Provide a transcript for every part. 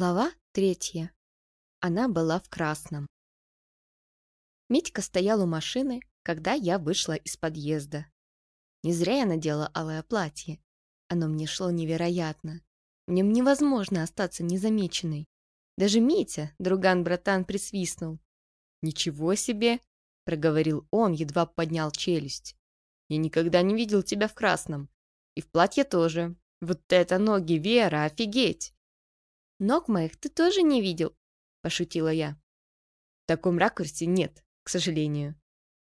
Глава третья. Она была в красном. Митька стоял у машины, когда я вышла из подъезда. Не зря я надела алое платье. Оно мне шло невероятно. В нем невозможно остаться незамеченной. Даже Митя, друган-братан, присвистнул. «Ничего себе!» — проговорил он, едва поднял челюсть. «Я никогда не видел тебя в красном. И в платье тоже. Вот это ноги, Вера, офигеть!» «Ног моих ты тоже не видел?» – пошутила я. «В таком ракурсе нет, к сожалению.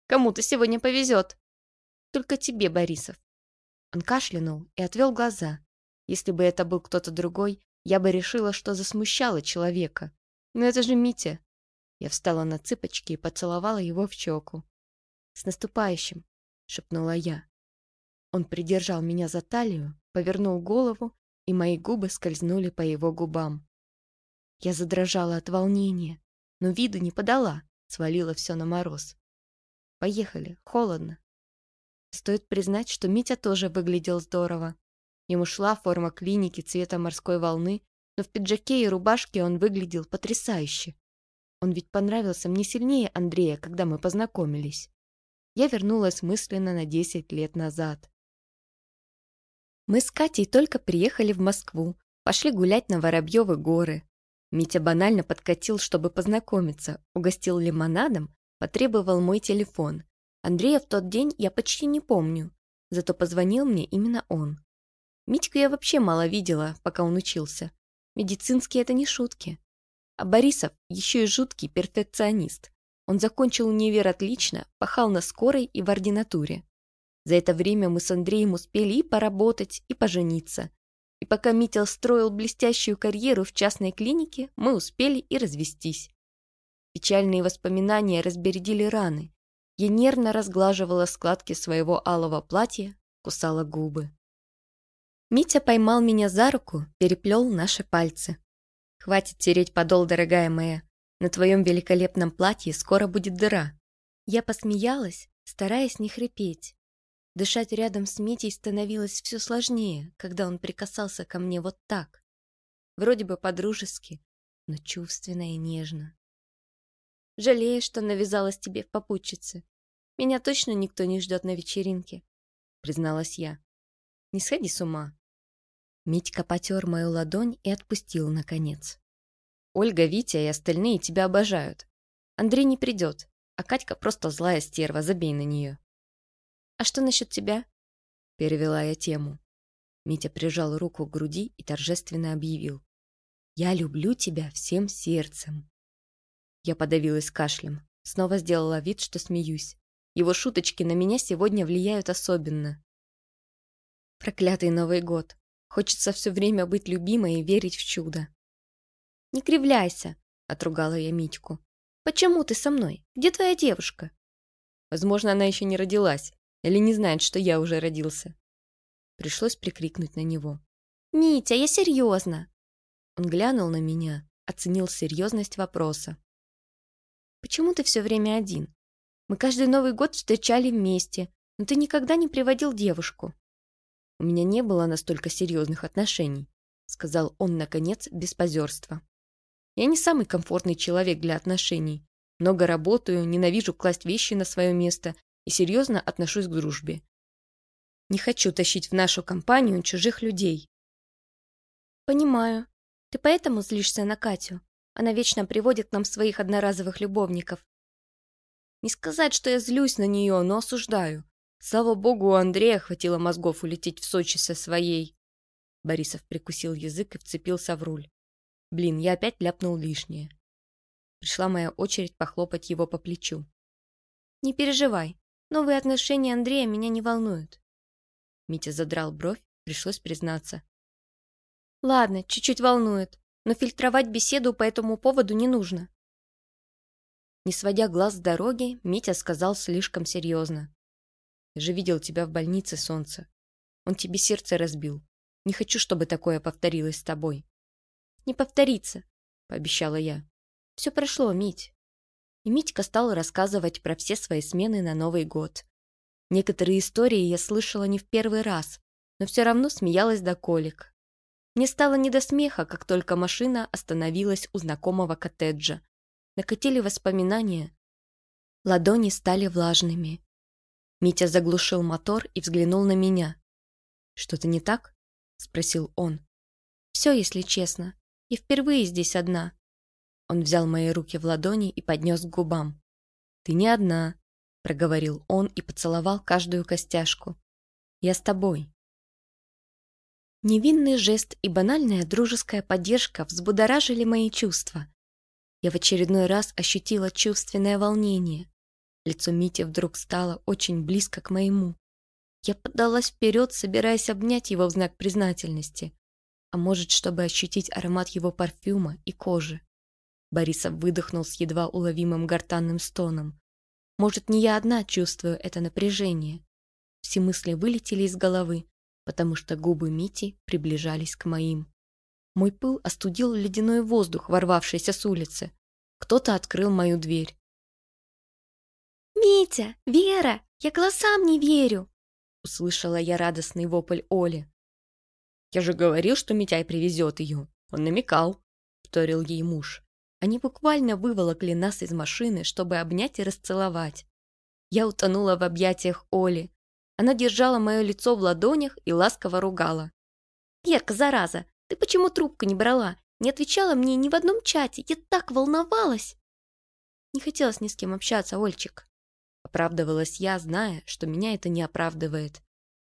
Кому-то сегодня повезет. Только тебе, Борисов». Он кашлянул и отвел глаза. Если бы это был кто-то другой, я бы решила, что засмущала человека. Но это же Митя. Я встала на цыпочки и поцеловала его в щеку. «С наступающим!» — шепнула я. Он придержал меня за талию, повернул голову и мои губы скользнули по его губам. Я задрожала от волнения, но виду не подала, свалила все на мороз. Поехали, холодно. Стоит признать, что Митя тоже выглядел здорово. Ему шла форма клиники цвета морской волны, но в пиджаке и рубашке он выглядел потрясающе. Он ведь понравился мне сильнее Андрея, когда мы познакомились. Я вернулась мысленно на 10 лет назад. Мы с Катей только приехали в Москву, пошли гулять на Воробьевы горы. Митя банально подкатил, чтобы познакомиться, угостил лимонадом, потребовал мой телефон. Андрея в тот день я почти не помню, зато позвонил мне именно он. Митьку я вообще мало видела, пока он учился. Медицинские это не шутки. А Борисов еще и жуткий перфекционист. Он закончил универ отлично, пахал на скорой и в ординатуре. За это время мы с Андреем успели и поработать, и пожениться. И пока Митя строил блестящую карьеру в частной клинике, мы успели и развестись. Печальные воспоминания разбередили раны. Я нервно разглаживала складки своего алого платья, кусала губы. Митя поймал меня за руку, переплел наши пальцы. «Хватит тереть подол, дорогая моя. На твоем великолепном платье скоро будет дыра». Я посмеялась, стараясь не хрипеть. Дышать рядом с Митей становилось все сложнее, когда он прикасался ко мне вот так. Вроде бы по-дружески, но чувственно и нежно. Жалею, что навязалась тебе в попутчице. Меня точно никто не ждет на вечеринке, призналась я. Не сходи с ума. Митька потер мою ладонь и отпустил, наконец. Ольга, Витя и остальные тебя обожают. Андрей не придет, а Катька просто злая стерва, забей на нее. «А что насчет тебя?» Перевела я тему. Митя прижал руку к груди и торжественно объявил. «Я люблю тебя всем сердцем». Я подавилась кашлем. Снова сделала вид, что смеюсь. Его шуточки на меня сегодня влияют особенно. Проклятый Новый год. Хочется все время быть любимой и верить в чудо. «Не кривляйся», — отругала я Митьку. «Почему ты со мной? Где твоя девушка?» Возможно, она еще не родилась. Или не знает, что я уже родился. Пришлось прикрикнуть на него. «Митя, я серьезно!» Он глянул на меня, оценил серьезность вопроса. «Почему ты все время один? Мы каждый Новый год встречали вместе, но ты никогда не приводил девушку». «У меня не было настолько серьезных отношений», сказал он, наконец, без позерства. «Я не самый комфортный человек для отношений. Много работаю, ненавижу класть вещи на свое место и серьезно отношусь к дружбе. Не хочу тащить в нашу компанию чужих людей. Понимаю. Ты поэтому злишься на Катю? Она вечно приводит к нам своих одноразовых любовников. Не сказать, что я злюсь на нее, но осуждаю. Слава богу, у Андрея хватило мозгов улететь в Сочи со своей. Борисов прикусил язык и вцепился в руль. Блин, я опять ляпнул лишнее. Пришла моя очередь похлопать его по плечу. Не переживай, Новые отношения Андрея меня не волнуют. Митя задрал бровь, пришлось признаться. Ладно, чуть-чуть волнует, но фильтровать беседу по этому поводу не нужно. Не сводя глаз с дороги, Митя сказал слишком серьезно. «Я же видел тебя в больнице, солнце. Он тебе сердце разбил. Не хочу, чтобы такое повторилось с тобой». «Не повторится», — пообещала я. «Все прошло, Мить. И Митька стал рассказывать про все свои смены на Новый год. Некоторые истории я слышала не в первый раз, но все равно смеялась до колик. Мне стало не до смеха, как только машина остановилась у знакомого коттеджа. Накатили воспоминания. Ладони стали влажными. Митя заглушил мотор и взглянул на меня. «Что-то не так?» — спросил он. «Все, если честно. И впервые здесь одна». Он взял мои руки в ладони и поднес к губам. «Ты не одна», — проговорил он и поцеловал каждую костяшку. «Я с тобой». Невинный жест и банальная дружеская поддержка взбудоражили мои чувства. Я в очередной раз ощутила чувственное волнение. Лицо Мити вдруг стало очень близко к моему. Я поддалась вперед, собираясь обнять его в знак признательности. А может, чтобы ощутить аромат его парфюма и кожи. Борисов выдохнул с едва уловимым гортанным стоном. Может, не я одна чувствую это напряжение. Все мысли вылетели из головы, потому что губы Мити приближались к моим. Мой пыл остудил ледяной воздух, ворвавшийся с улицы. Кто-то открыл мою дверь. «Митя! Вера! Я глазам не верю!» Услышала я радостный вопль Оли. «Я же говорил, что Митяй привезет ее. Он намекал», — вторил ей муж. Они буквально выволокли нас из машины, чтобы обнять и расцеловать. Я утонула в объятиях Оли, она держала мое лицо в ладонях и ласково ругала. «Верка, зараза, ты почему трубку не брала? Не отвечала мне ни в одном чате. Я так волновалась!» «Не хотелось ни с кем общаться, Ольчик». Оправдывалась я, зная, что меня это не оправдывает.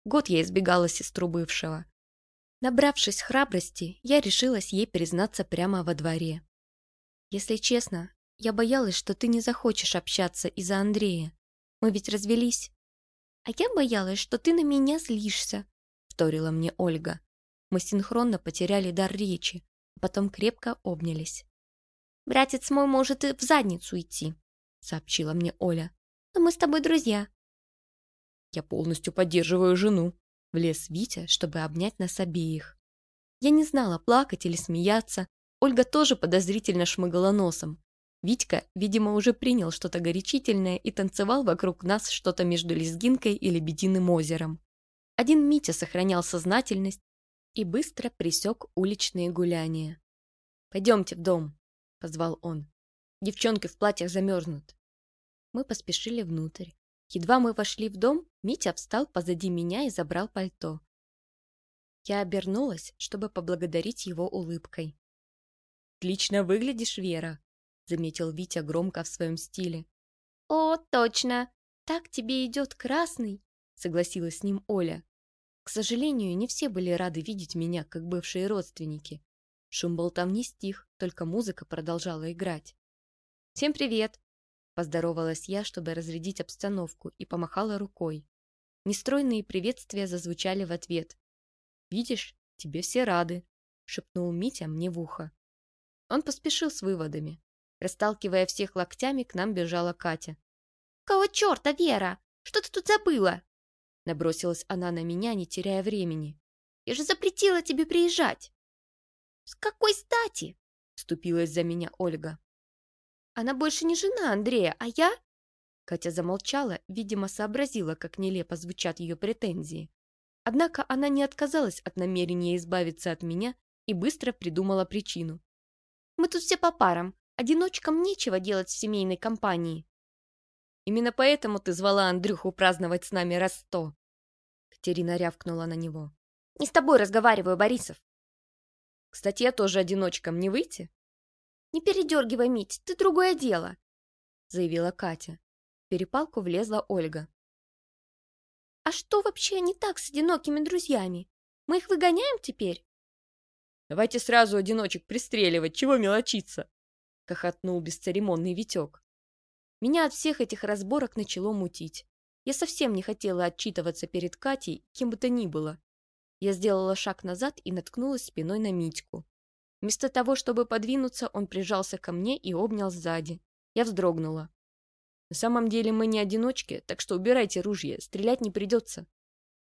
Год я избегала сестру бывшего. Набравшись храбрости, я решилась ей признаться прямо во дворе. «Если честно, я боялась, что ты не захочешь общаться из-за Андрея. Мы ведь развелись». «А я боялась, что ты на меня злишься», — вторила мне Ольга. Мы синхронно потеряли дар речи, а потом крепко обнялись. «Братец мой может и в задницу идти», — сообщила мне Оля. «Но мы с тобой друзья». «Я полностью поддерживаю жену», — влез Витя, чтобы обнять нас обеих. Я не знала, плакать или смеяться. Ольга тоже подозрительно шмыгала носом. Витька, видимо, уже принял что-то горячительное и танцевал вокруг нас что-то между лезгинкой и лебединым озером. Один Митя сохранял сознательность и быстро присек уличные гуляния. «Пойдемте в дом», — позвал он. «Девчонки в платьях замерзнут». Мы поспешили внутрь. Едва мы вошли в дом, Митя встал позади меня и забрал пальто. Я обернулась, чтобы поблагодарить его улыбкой. «Отлично выглядишь, Вера», — заметил Витя громко в своем стиле. «О, точно! Так тебе идет красный!» — согласилась с ним Оля. К сожалению, не все были рады видеть меня, как бывшие родственники. Шум там не стих, только музыка продолжала играть. «Всем привет!» — поздоровалась я, чтобы разрядить обстановку, и помахала рукой. Нестройные приветствия зазвучали в ответ. «Видишь, тебе все рады», — шепнул Митя мне в ухо. Он поспешил с выводами. Расталкивая всех локтями, к нам бежала Катя. «Кого черта, Вера? Что ты тут забыла?» Набросилась она на меня, не теряя времени. «Я же запретила тебе приезжать!» «С какой стати?» — вступилась за меня Ольга. «Она больше не жена Андрея, а я...» Катя замолчала, видимо, сообразила, как нелепо звучат ее претензии. Однако она не отказалась от намерения избавиться от меня и быстро придумала причину. «Мы тут все по парам. Одиночкам нечего делать в семейной компании. Именно поэтому ты звала Андрюху праздновать с нами раз сто. Катерина рявкнула на него. Не с тобой разговариваю, Борисов. Кстати, я тоже одиночкам, не выйти? Не передергивай, Мить, ты другое дело, заявила Катя. В перепалку влезла Ольга. А что вообще не так с одинокими друзьями? Мы их выгоняем теперь? Давайте сразу одиночек пристреливать, чего мелочиться? — хохотнул бесцеремонный Витек. Меня от всех этих разборок начало мутить. Я совсем не хотела отчитываться перед Катей, кем бы то ни было. Я сделала шаг назад и наткнулась спиной на Митьку. Вместо того, чтобы подвинуться, он прижался ко мне и обнял сзади. Я вздрогнула. На самом деле мы не одиночки, так что убирайте ружье, стрелять не придется.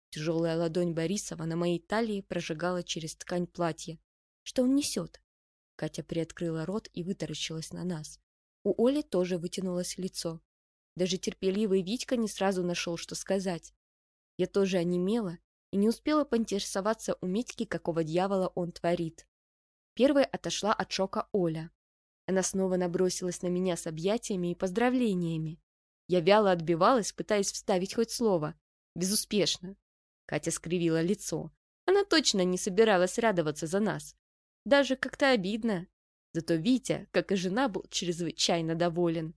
Тяжелая ладонь Борисова на моей талии прожигала через ткань платья. Что он несет? Катя приоткрыла рот и вытаращилась на нас. У Оли тоже вытянулось лицо. Даже терпеливый Витька не сразу нашел, что сказать. Я тоже онемела и не успела поинтересоваться у Митьки, какого дьявола он творит. Первой отошла от шока Оля. Она снова набросилась на меня с объятиями и поздравлениями. Я вяло отбивалась, пытаясь вставить хоть слово. Безуспешно. Катя скривила лицо. Она точно не собиралась радоваться за нас. Даже как-то обидно. Зато Витя, как и жена, был чрезвычайно доволен.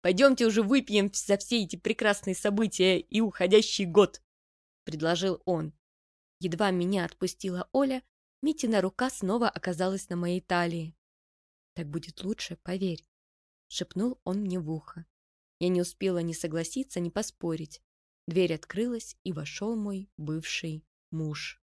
«Пойдемте уже выпьем за все эти прекрасные события и уходящий год!» — предложил он. Едва меня отпустила Оля, Митина рука снова оказалась на моей талии. «Так будет лучше, поверь», — шепнул он мне в ухо. Я не успела ни согласиться, ни поспорить. Дверь открылась, и вошел мой бывший муж.